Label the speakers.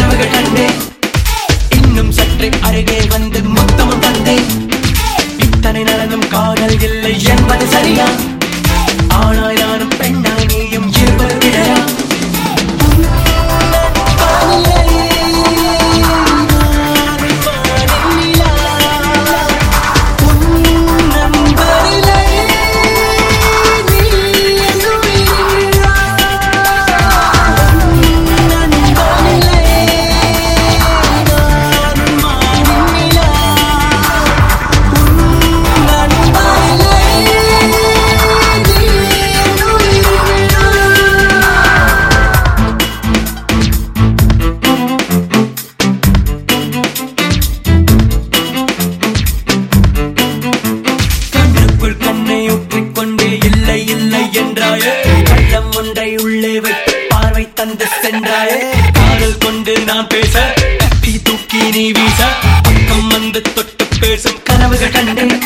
Speaker 1: கனவுகள் கண்டேன் இன்னும் சற்றே அருகே வந்து மொத்தமும் தந்தேன் இத்தனை நடனும் காதல் இல்லை என்பது சரியா? ஒன்றை உள்ளே வைத்து பார்வை தந்து சென்றாயே. காதல் கொண்டு நான் பேச தூக்கி நீ வீச. பக்கம் வந்து தொட்டு பேசும் கனவுகள் கண்டேன்.